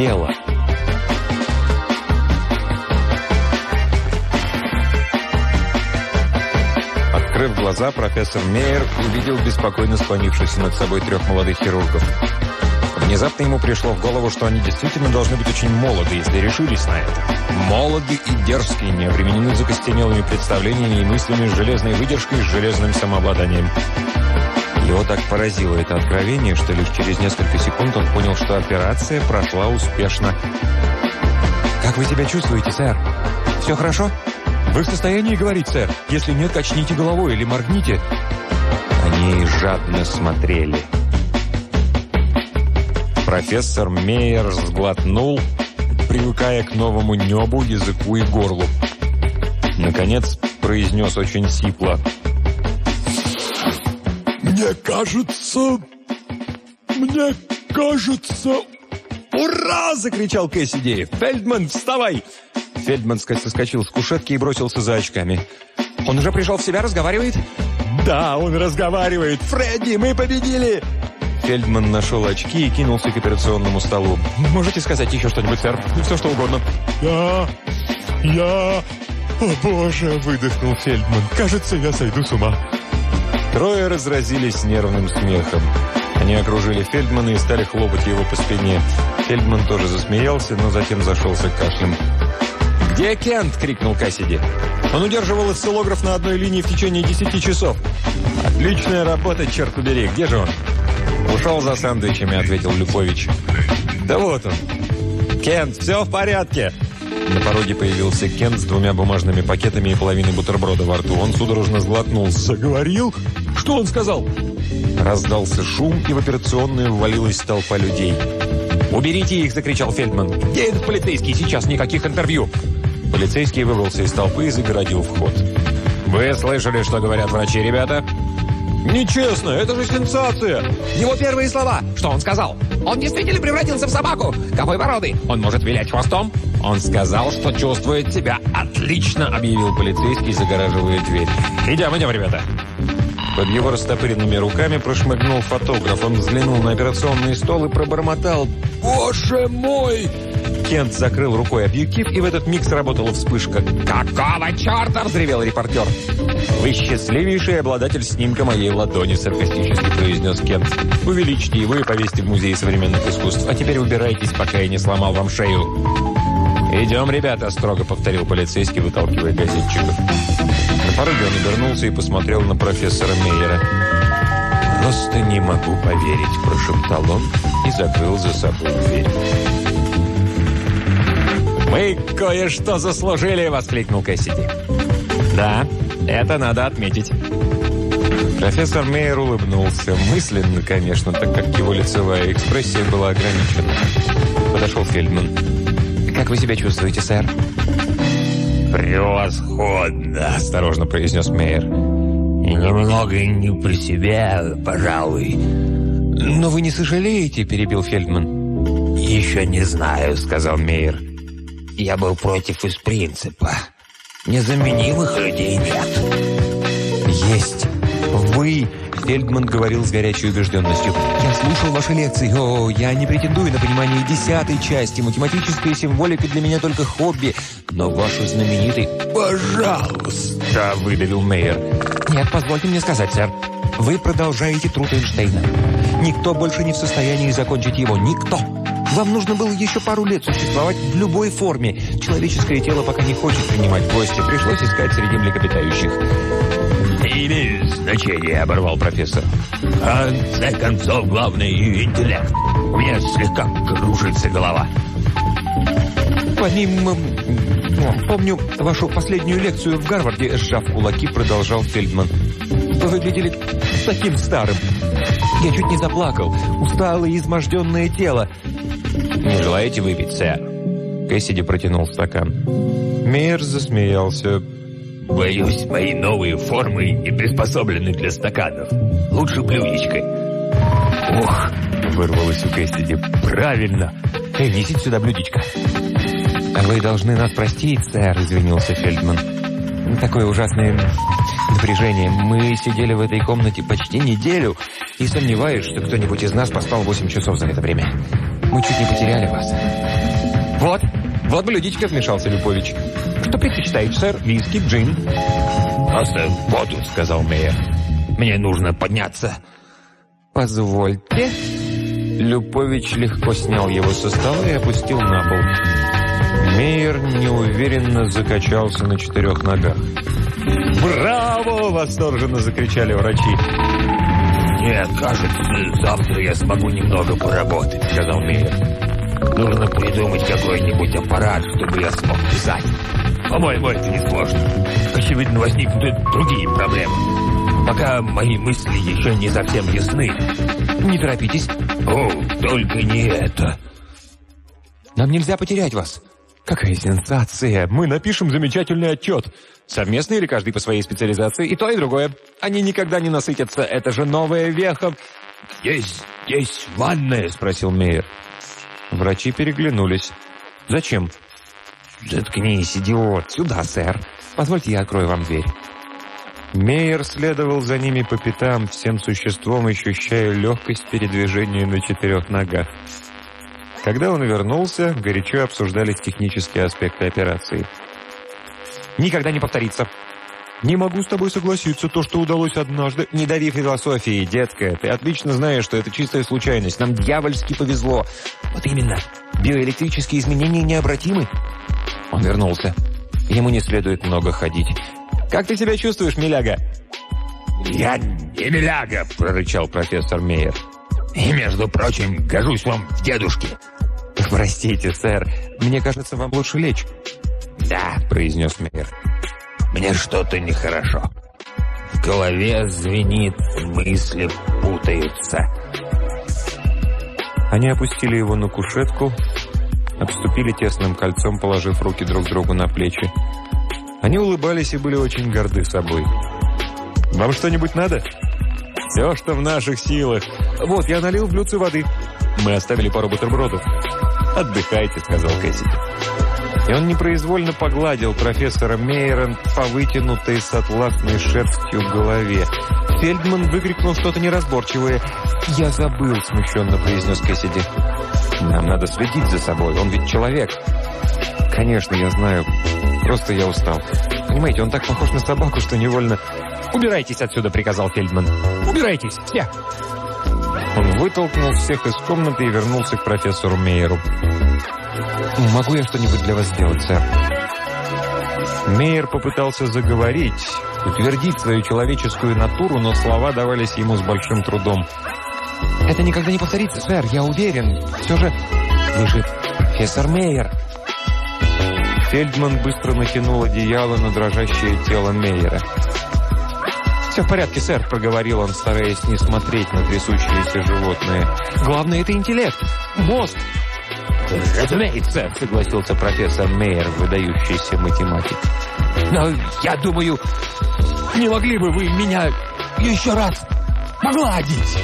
тело. Открыв глаза, профессор Мейер увидел беспокойно склонившихся над собой трех молодых хирургов. Внезапно ему пришло в голову, что они действительно должны быть очень молоды, если решились на это. Молоды и дерзкие, не обременены закостенелыми представлениями и мыслями с железной выдержкой, с железным самообладанием. Его так поразило это откровение, что лишь через несколько секунд он понял, что операция прошла успешно. «Как вы себя чувствуете, сэр? Все хорошо?» «Вы в состоянии говорить, сэр? Если нет, качните головой или моргните». Они жадно смотрели. Профессор Мейер сглотнул, привыкая к новому небу, языку и горлу. Наконец произнес очень сипло. «Мне кажется... Мне кажется...» «Ура!» — закричал Кэссиди. «Фельдман, вставай!» Фельдман соскочил с кушетки и бросился за очками. «Он уже пришел в себя, разговаривает?» «Да, он разговаривает! Фредди, мы победили!» Фельдман нашел очки и кинулся к операционному столу. «Можете сказать еще что-нибудь, сэр? Все, что угодно». «Я... я... О, боже!» — выдохнул Фельдман. «Кажется, я сойду с ума». Трое разразились нервным смехом. Они окружили Фельдмана и стали хлопать его по спине. Фельдман тоже засмеялся, но затем зашелся кашлем. «Где Кент?» — крикнул Кассиди. «Он удерживал осциллограф на одной линии в течение десяти часов». «Отличная работа, черт побери! Где же он?» «Ушел за сэндвичами», — ответил Люпович. «Да вот он». «Кент, все в порядке?» На пороге появился Кент с двумя бумажными пакетами и половиной бутерброда во рту. Он судорожно сглотнул. «Заговорил? Что он сказал?» Раздался шум, и в операционную ввалилась толпа людей. «Уберите их!» – закричал Фельдман. «Где этот полицейский? Сейчас никаких интервью!» Полицейский выбрался из толпы и загородил вход. «Вы слышали, что говорят врачи, ребята?» «Нечестно! Это же сенсация!» «Его первые слова! Что он сказал? Он действительно превратился в собаку! Какой породы? Он может вилять хвостом?» «Он сказал, что чувствует себя отлично!» — объявил полицейский, загораживая дверь. «Идем, идем, ребята!» Под его растопыренными руками прошмыгнул фотограф. Он взглянул на операционный стол и пробормотал «Боже мой!» Кент закрыл рукой объектив, и в этот миг сработала вспышка. «Какого черта?» – взревел репортер. «Вы счастливейший обладатель снимка моей ладони», – саркастически произнес Кент. «Увеличьте его и повесьте в Музее современных искусств. А теперь убирайтесь, пока я не сломал вам шею». «Идем, ребята», – строго повторил полицейский, выталкивая газетчиков. На пороге он обернулся и посмотрел на профессора Мейера. «Просто не могу поверить», – прошептал он и закрыл за собой дверь. «Мы кое-что заслужили!» – воскликнул Кэссиди. «Да, это надо отметить». Профессор Мейер улыбнулся. Мысленно, конечно, так как его лицевая экспрессия была ограничена. Подошел Фельдман. «Как вы себя чувствуете, сэр?» «Превосходно!» – осторожно произнес Мейер. «И немного не при себе, пожалуй». «Но вы не сожалеете?» – перебил Фельдман. «Еще не знаю», – сказал Мейер. Я был против из принципа. Незаменимых людей нет. Есть. Вы, Фельдман говорил с горячей убежденностью. Я слушал ваши лекции. О, я не претендую на понимание десятой части. Математическая символика для меня только хобби. Но ваши знаменитый... Пожалуйста, выдавил Мейер. Нет, позвольте мне сказать, сэр. Вы продолжаете труд Эйнштейна. Никто больше не в состоянии закончить его. Никто. Вам нужно было еще пару лет существовать в любой форме. Человеческое тело пока не хочет принимать гостя. Пришлось искать среди млекопитающих. «Не имеет значения», — оборвал профессор. «В конце концов, главный интеллект. У меня слегка кружится голова». Помимо... Помню вашу последнюю лекцию в Гарварде, сжав кулаки, продолжал Фельдман. Вы выглядели таким старым. Я чуть не заплакал. Усталое и изможденное тело. «Не желаете выпить, сэр?» Кэссиди протянул стакан. Мейер засмеялся. «Боюсь, мои новые формы не приспособлены для стаканов. Лучше блюдечкой». «Ох!» — вырвалось у Кэссиди. «Правильно! Эй, несите сюда блюдечко!» «Вы должны нас простить, сэр», — извинился Фельдман. «Такое ужасное напряжение. Мы сидели в этой комнате почти неделю и сомневаюсь, что кто-нибудь из нас поспал восемь часов за это время. Мы чуть не потеряли вас. Вот, вот блюдечко, вмешался Люпович. Что предпочитаете, сэр? Виски, джин? Просто воду, сказал Мейер. Мне нужно подняться. Позвольте. Люпович легко снял его со стола и опустил на пол. Мейер неуверенно закачался на четырех ногах. «Браво!» — восторженно закричали врачи. «Мне кажется, завтра я смогу немного поработать», — сказал Мейер. «Нужно придумать какой-нибудь аппарат, чтобы я смог писать. По-моему, это несложно. Очевидно, возникнут другие проблемы. Пока мои мысли еще не совсем ясны. Не торопитесь. О, только не это. Нам нельзя потерять вас. Какая сенсация! Мы напишем замечательный отчет. Совместно или каждый по своей специализации? И то, и другое. Они никогда не насытятся. Это же новая веха. «Есть, есть ванная?» — спросил Мейер. Врачи переглянулись. «Зачем?» «Заткнись, идиот! Сюда, сэр! Позвольте, я открою вам дверь». Мейер следовал за ними по пятам, всем существом ощущая легкость передвижения на четырех ногах. Когда он вернулся, горячо обсуждались технические аспекты операции. «Никогда не повторится!» «Не могу с тобой согласиться, то, что удалось однажды...» «Не дави философии, детка, ты отлично знаешь, что это чистая случайность, нам дьявольски повезло!» «Вот именно, биоэлектрические изменения необратимы!» Он вернулся. Ему не следует много ходить. «Как ты себя чувствуешь, миляга?» «Я не миляга!» — прорычал профессор Мейер. «И, между прочим, гожусь вам в дедушке!» «Простите, сэр, мне кажется, вам лучше лечь». «Да», — произнес Мейер. «Мне что-то нехорошо. В голове звенит, мысли путаются». Они опустили его на кушетку, обступили тесным кольцом, положив руки друг другу на плечи. Они улыбались и были очень горды собой. «Вам что-нибудь надо?» «Все, что в наших силах. Вот, я налил в блюдце воды. Мы оставили пару бутербродов». «Отдыхайте», — сказал Кэссиди. И он непроизвольно погладил профессора Мейера по вытянутой с атласной шерстью голове. Фельдман выкрикнул что-то неразборчивое. «Я забыл», — смущенно произнес Кэссиди. «Нам надо следить за собой, он ведь человек». «Конечно, я знаю. Просто я устал. Понимаете, он так похож на собаку, что невольно...» «Убирайтесь отсюда», — приказал Фельдман. «Убирайтесь, все!» Он вытолкнул всех из комнаты и вернулся к профессору Мейеру. «Могу я что-нибудь для вас сделать, сэр?» Мейер попытался заговорить, утвердить свою человеческую натуру, но слова давались ему с большим трудом. «Это никогда не повторится, сэр, я уверен. Все же... Вы же профессор Мейер!» Фельдман быстро натянул одеяло на дрожащее тело Мейера. «Все в порядке, сэр», — проговорил он, стараясь не смотреть на трясущееся животное. «Главное — это интеллект, мозг». «Разумеется», — согласился профессор Мейер, выдающийся математик. «Но я думаю, не могли бы вы меня еще раз погладить?»